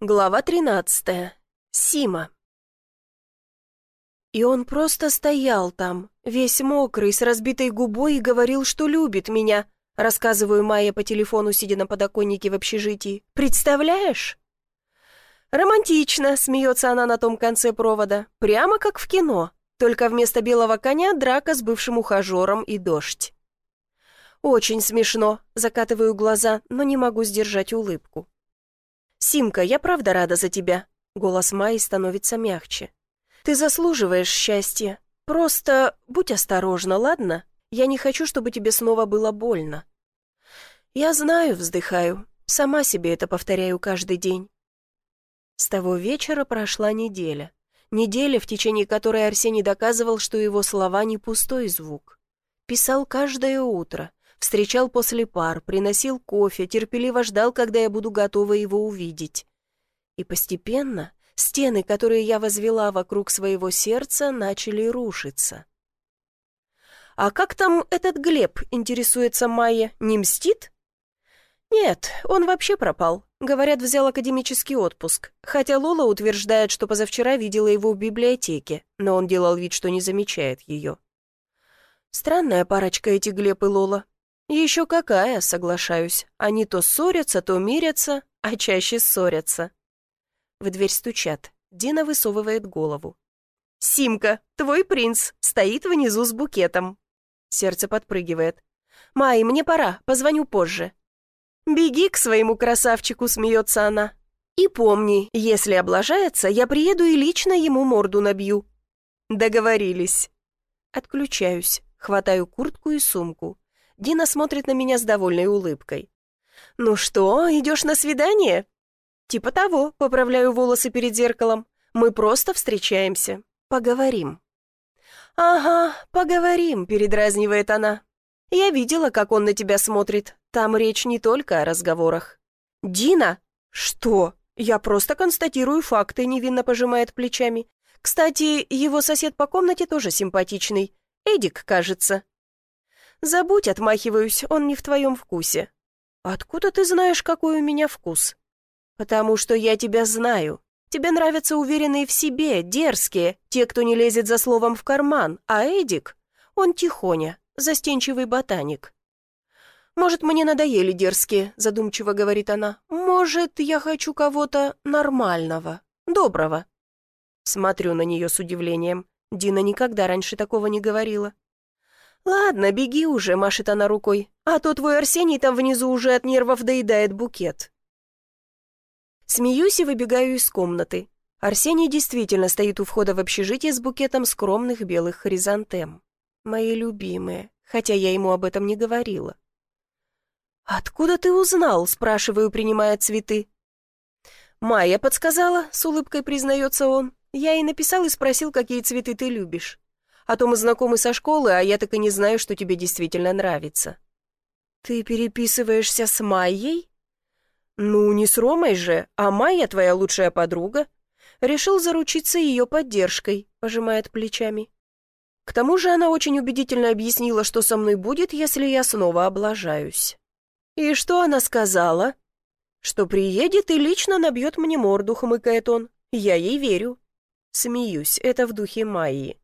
Глава 13. Сима. И он просто стоял там, весь мокрый, с разбитой губой и говорил, что любит меня. Рассказываю Майе по телефону, сидя на подоконнике в общежитии. Представляешь? Романтично, смеется она на том конце провода. Прямо как в кино. Только вместо белого коня драка с бывшим ухажером и дождь. Очень смешно, закатываю глаза, но не могу сдержать улыбку. «Симка, я правда рада за тебя». Голос Майи становится мягче. «Ты заслуживаешь счастья. Просто будь осторожна, ладно? Я не хочу, чтобы тебе снова было больно». «Я знаю», — вздыхаю. Сама себе это повторяю каждый день. С того вечера прошла неделя. Неделя, в течение которой Арсений доказывал, что его слова не пустой звук. Писал каждое утро, встречал после пар, приносил кофе, терпеливо ждал, когда я буду готова его увидеть. И постепенно стены, которые я возвела вокруг своего сердца, начали рушиться. «А как там этот Глеб?» — интересуется Майя. «Не мстит?» «Нет, он вообще пропал. Говорят, взял академический отпуск. Хотя Лола утверждает, что позавчера видела его в библиотеке, но он делал вид, что не замечает ее. Странная парочка эти Глеб и Лола. «Еще какая, соглашаюсь. Они то ссорятся, то мирятся, а чаще ссорятся». В дверь стучат. Дина высовывает голову. «Симка, твой принц, стоит внизу с букетом». Сердце подпрыгивает. «Май, мне пора, позвоню позже». «Беги к своему красавчику», — смеется она. «И помни, если облажается, я приеду и лично ему морду набью». «Договорились». Отключаюсь, хватаю куртку и сумку. Дина смотрит на меня с довольной улыбкой. «Ну что, идешь на свидание?» «Типа того», — поправляю волосы перед зеркалом. «Мы просто встречаемся. Поговорим». «Ага, поговорим», — передразнивает она. «Я видела, как он на тебя смотрит. Там речь не только о разговорах». «Дина?» «Что? Я просто констатирую факты», — невинно пожимает плечами. «Кстати, его сосед по комнате тоже симпатичный. Эдик, кажется». «Забудь, отмахиваюсь, он не в твоем вкусе». «Откуда ты знаешь, какой у меня вкус?» «Потому что я тебя знаю. Тебе нравятся уверенные в себе, дерзкие, те, кто не лезет за словом в карман, а Эдик, он тихоня, застенчивый ботаник». «Может, мне надоели дерзкие», — задумчиво говорит она. «Может, я хочу кого-то нормального, доброго». Смотрю на нее с удивлением. Дина никогда раньше такого не говорила. «Ладно, беги уже», — машет она рукой, «а то твой Арсений там внизу уже от нервов доедает букет». Смеюсь и выбегаю из комнаты. Арсений действительно стоит у входа в общежитие с букетом скромных белых хризантем. Мои любимые, хотя я ему об этом не говорила. «Откуда ты узнал?» — спрашиваю, принимая цветы. «Майя подсказала», — с улыбкой признается он. «Я и написал и спросил, какие цветы ты любишь». А то мы знакомы со школы, а я так и не знаю, что тебе действительно нравится». «Ты переписываешься с Майей?» «Ну, не с Ромой же, а Майя твоя лучшая подруга. Решил заручиться ее поддержкой», — пожимает плечами. К тому же она очень убедительно объяснила, что со мной будет, если я снова облажаюсь. «И что она сказала?» «Что приедет и лично набьет мне морду», — хмыкает он. «Я ей верю». Смеюсь, это в духе Майи.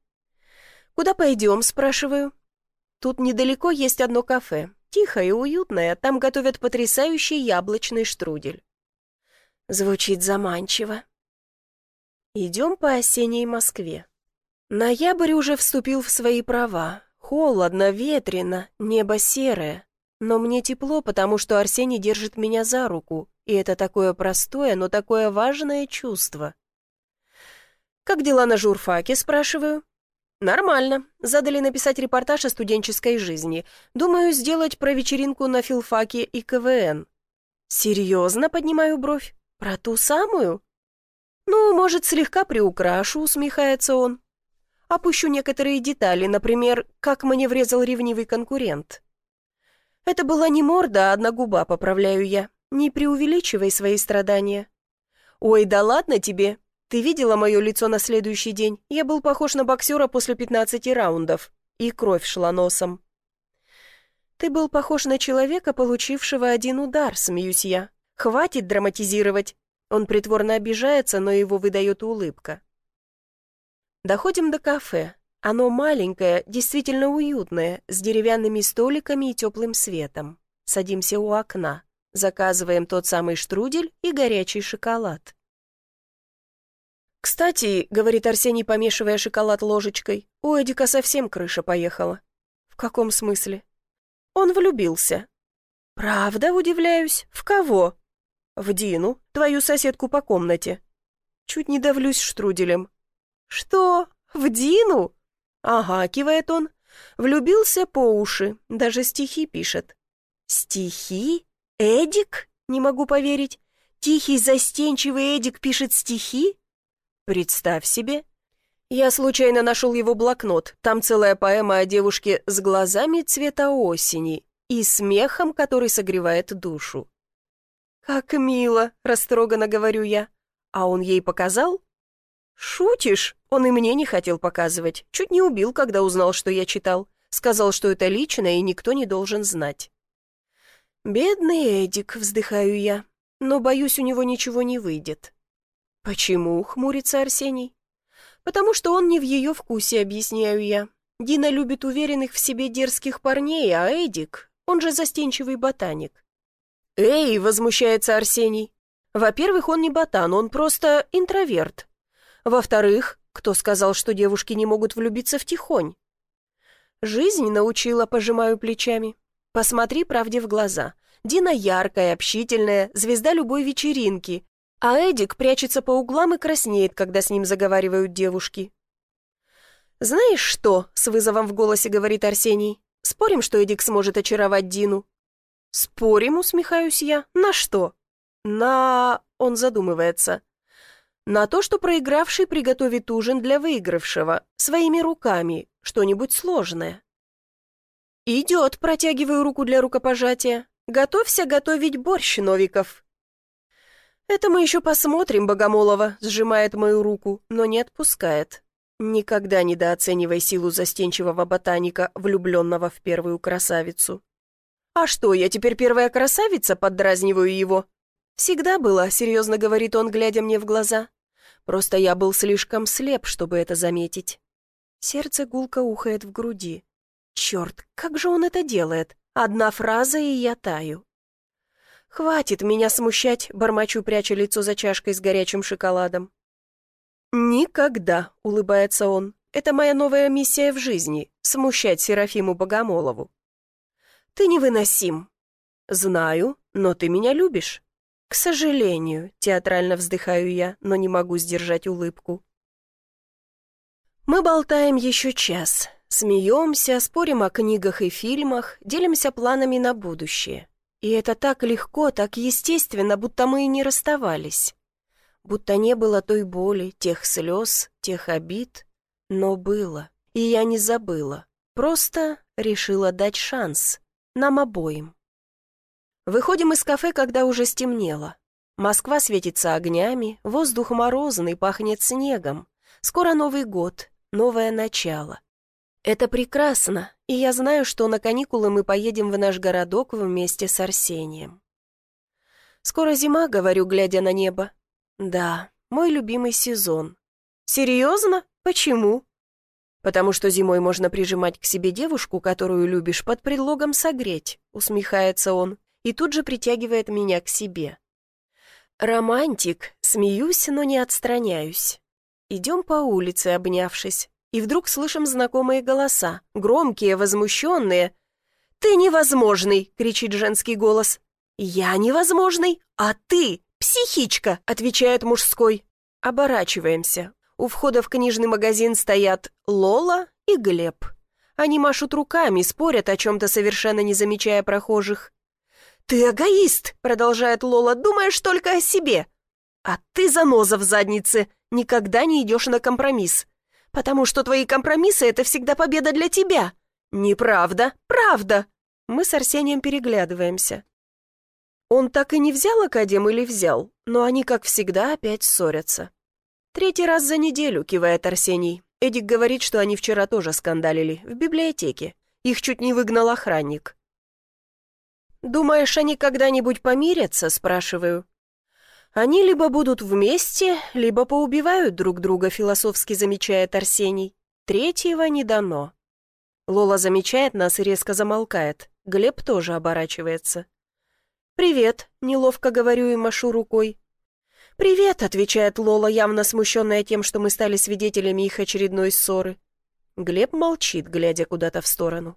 «Куда пойдем?» – спрашиваю. «Тут недалеко есть одно кафе. Тихое и уютное, там готовят потрясающий яблочный штрудель». Звучит заманчиво. Идем по осенней Москве. Ноябрь уже вступил в свои права. Холодно, ветрено, небо серое. Но мне тепло, потому что Арсений держит меня за руку, и это такое простое, но такое важное чувство. «Как дела на журфаке?» – спрашиваю. «Нормально. Задали написать репортаж о студенческой жизни. Думаю, сделать про вечеринку на филфаке и КВН». «Серьезно?» — поднимаю бровь. «Про ту самую?» «Ну, может, слегка приукрашу», — усмехается он. «Опущу некоторые детали, например, как мне врезал ревнивый конкурент». «Это была не морда, а одна губа», — поправляю я. «Не преувеличивай свои страдания». «Ой, да ладно тебе. Ты видела мое лицо на следующий день? Я был похож на боксера после 15 раундов. И кровь шла носом. Ты был похож на человека, получившего один удар, смеюсь я. Хватит драматизировать. Он притворно обижается, но его выдает улыбка. Доходим до кафе. Оно маленькое, действительно уютное, с деревянными столиками и теплым светом. Садимся у окна. Заказываем тот самый штрудель и горячий шоколад. «Кстати», — говорит Арсений, помешивая шоколад ложечкой, «у Эдика совсем крыша поехала». «В каком смысле?» «Он влюбился». «Правда, удивляюсь? В кого?» «В Дину, твою соседку по комнате». Чуть не давлюсь штруделем. «Что? В Дину?» «Ага», — кивает он. «Влюбился по уши, даже стихи пишет». «Стихи? Эдик? Не могу поверить. Тихий, застенчивый Эдик пишет стихи?» «Представь себе». Я случайно нашел его блокнот. Там целая поэма о девушке с глазами цвета осени и смехом, который согревает душу. «Как мило!» — растроганно говорю я. «А он ей показал?» «Шутишь? Он и мне не хотел показывать. Чуть не убил, когда узнал, что я читал. Сказал, что это лично, и никто не должен знать». «Бедный Эдик», — вздыхаю я, «но, боюсь, у него ничего не выйдет». «Почему?» — хмурится Арсений. «Потому что он не в ее вкусе», — объясняю я. «Дина любит уверенных в себе дерзких парней, а Эдик, он же застенчивый ботаник». «Эй!» — возмущается Арсений. «Во-первых, он не ботан, он просто интроверт. Во-вторых, кто сказал, что девушки не могут влюбиться в тихонь? Жизнь научила, пожимаю плечами. Посмотри правде в глаза. Дина яркая, общительная, звезда любой вечеринки. А Эдик прячется по углам и краснеет, когда с ним заговаривают девушки. «Знаешь что?» — с вызовом в голосе говорит Арсений. «Спорим, что Эдик сможет очаровать Дину?» «Спорим», — усмехаюсь я. «На что?» «На...» — он задумывается. На то, что проигравший приготовит ужин для выигравшего, своими руками, что-нибудь сложное. «Идет», протягиваю руку для рукопожатия. «Готовься готовить борщ, Новиков». «Это мы еще посмотрим, Богомолова», — сжимает мою руку, но не отпускает. Никогда недооценивай силу застенчивого ботаника, влюбленного в первую красавицу. «А что, я теперь первая красавица?» — поддразниваю его. «Всегда была», — серьезно говорит он, глядя мне в глаза. Просто я был слишком слеп, чтобы это заметить. Сердце гулко ухает в груди. Черт, как же он это делает? Одна фраза, и я таю. «Хватит меня смущать», — бормочу, пряча лицо за чашкой с горячим шоколадом. «Никогда», — улыбается он. «Это моя новая миссия в жизни — смущать Серафиму Богомолову». «Ты невыносим». «Знаю, но ты меня любишь». «К сожалению», — театрально вздыхаю я, но не могу сдержать улыбку. Мы болтаем еще час, смеемся, спорим о книгах и фильмах, делимся планами на будущее. И это так легко, так естественно, будто мы и не расставались. Будто не было той боли, тех слез, тех обид. Но было, и я не забыла. Просто решила дать шанс нам обоим. Выходим из кафе, когда уже стемнело. Москва светится огнями, воздух морозный, пахнет снегом. Скоро Новый год, новое начало. Это прекрасно, и я знаю, что на каникулы мы поедем в наш городок вместе с Арсением. Скоро зима, говорю, глядя на небо. Да, мой любимый сезон. Серьезно? Почему? Потому что зимой можно прижимать к себе девушку, которую любишь, под предлогом согреть, усмехается он и тут же притягивает меня к себе. Романтик, смеюсь, но не отстраняюсь. Идем по улице, обнявшись, и вдруг слышим знакомые голоса, громкие, возмущенные. «Ты невозможный!» — кричит женский голос. «Я невозможный, а ты психичка!» — отвечает мужской. Оборачиваемся. У входа в книжный магазин стоят Лола и Глеб. Они машут руками, спорят о чем-то, совершенно не замечая прохожих. «Ты эгоист!» — продолжает Лола. «Думаешь только о себе!» «А ты заноза в заднице! Никогда не идешь на компромисс! Потому что твои компромиссы — это всегда победа для тебя!» «Неправда! Правда!» Мы с Арсением переглядываемся. Он так и не взял академ или взял, но они, как всегда, опять ссорятся. Третий раз за неделю, кивает Арсений. Эдик говорит, что они вчера тоже скандалили, в библиотеке. Их чуть не выгнал охранник. «Думаешь, они когда-нибудь помирятся?» – спрашиваю. Они либо будут вместе, либо поубивают друг друга, философски замечает Арсений. Третьего не дано. Лола замечает нас и резко замолкает. Глеб тоже оборачивается. «Привет», — неловко говорю и машу рукой. «Привет», — отвечает Лола, явно смущенная тем, что мы стали свидетелями их очередной ссоры. Глеб молчит, глядя куда-то в сторону.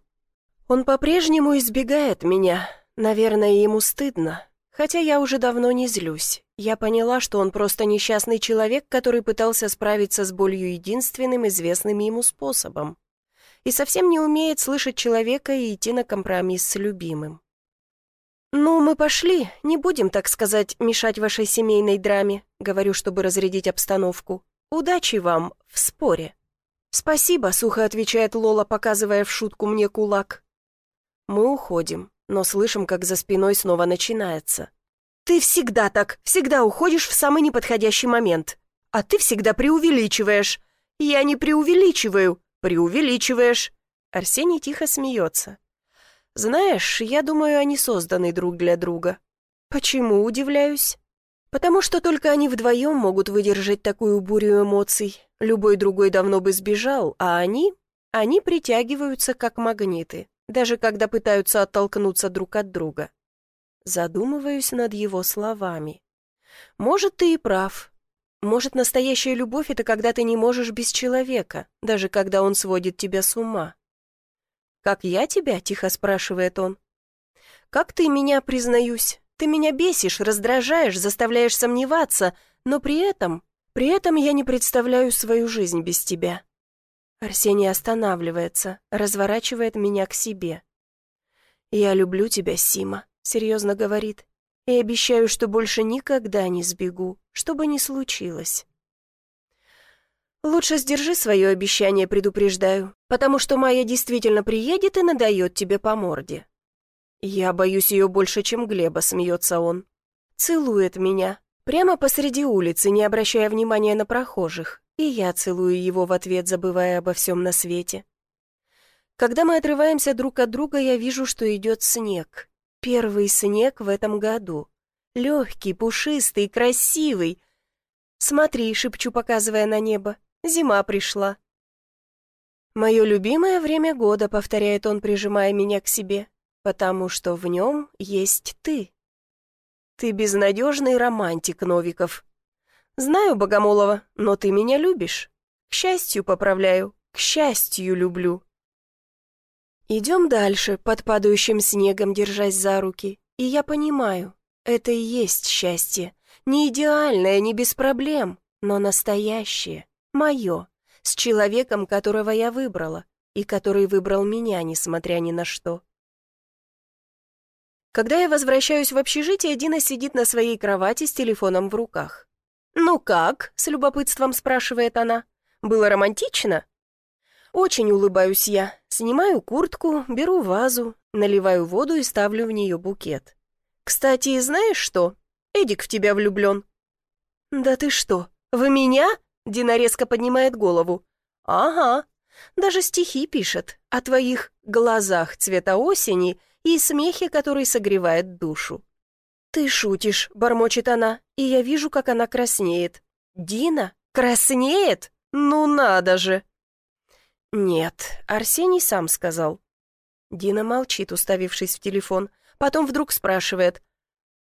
Он по-прежнему избегает меня. Наверное, ему стыдно. Хотя я уже давно не злюсь. Я поняла, что он просто несчастный человек, который пытался справиться с болью единственным известным ему способом. И совсем не умеет слышать человека и идти на компромисс с любимым. «Ну, мы пошли, не будем, так сказать, мешать вашей семейной драме», говорю, чтобы разрядить обстановку. «Удачи вам в споре». «Спасибо», — сухо отвечает Лола, показывая в шутку мне кулак. Мы уходим, но слышим, как за спиной снова начинается. «Ты всегда так, всегда уходишь в самый неподходящий момент. А ты всегда преувеличиваешь». «Я не преувеличиваю, преувеличиваешь». Арсений тихо смеется. Знаешь, я думаю, они созданы друг для друга. Почему, удивляюсь? Потому что только они вдвоем могут выдержать такую бурю эмоций. Любой другой давно бы сбежал, а они... Они притягиваются, как магниты, даже когда пытаются оттолкнуться друг от друга. Задумываюсь над его словами. Может, ты и прав. Может, настоящая любовь — это когда ты не можешь без человека, даже когда он сводит тебя с ума. «Как я тебя?» — тихо спрашивает он. «Как ты меня, признаюсь? Ты меня бесишь, раздражаешь, заставляешь сомневаться, но при этом, при этом я не представляю свою жизнь без тебя». Арсений останавливается, разворачивает меня к себе. «Я люблю тебя, Сима», — серьезно говорит, «и обещаю, что больше никогда не сбегу, что бы ни случилось». «Лучше сдержи свое обещание, предупреждаю, потому что Майя действительно приедет и надает тебе по морде». «Я боюсь ее больше, чем Глеба», — смеется он. Целует меня, прямо посреди улицы, не обращая внимания на прохожих, и я целую его в ответ, забывая обо всем на свете. Когда мы отрываемся друг от друга, я вижу, что идет снег. Первый снег в этом году. Легкий, пушистый, красивый. «Смотри», — шепчу, показывая на небо, Зима пришла. «Мое любимое время года», — повторяет он, прижимая меня к себе, «потому что в нем есть ты». «Ты безнадежный романтик, Новиков». «Знаю, Богомолова, но ты меня любишь. К счастью поправляю, к счастью люблю». Идем дальше, под падающим снегом, держась за руки, и я понимаю, это и есть счастье. Не идеальное, не без проблем, но настоящее мое, с человеком, которого я выбрала, и который выбрал меня, несмотря ни на что. Когда я возвращаюсь в общежитие, Дина сидит на своей кровати с телефоном в руках. «Ну как?» — с любопытством спрашивает она. «Было романтично?» Очень улыбаюсь я, снимаю куртку, беру вазу, наливаю воду и ставлю в нее букет. «Кстати, знаешь что? Эдик в тебя влюблен». «Да ты что, в меня?» Дина резко поднимает голову. «Ага, даже стихи пишет о твоих глазах цвета осени и смехе, который согревает душу». «Ты шутишь», — бормочет она, и я вижу, как она краснеет. «Дина? Краснеет? Ну надо же!» «Нет, Арсений сам сказал». Дина молчит, уставившись в телефон, потом вдруг спрашивает.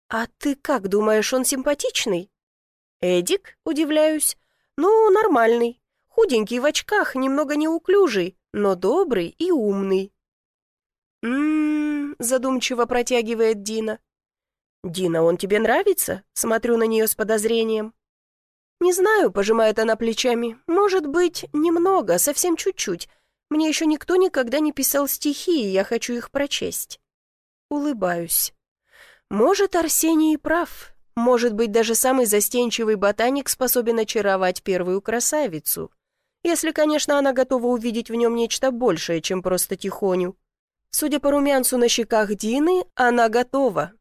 «А ты как думаешь, он симпатичный?» «Эдик?» — удивляюсь. Ну, нормальный. Худенький в очках, немного неуклюжий, но добрый и умный. «М-м-м», задумчиво протягивает Дина. «Дина, он тебе нравится?» Смотрю на нее с подозрением. «Не знаю», — пожимает она плечами. «Может быть, немного, совсем чуть-чуть. Мне еще никто никогда не писал стихи, и я хочу их прочесть». Улыбаюсь. «Может, Арсений прав. Может быть, даже самый застенчивый ботаник способен очаровать первую красавицу. Если, конечно, она готова увидеть в нем нечто большее, чем просто тихоню. Судя по румянцу на щеках Дины, она готова.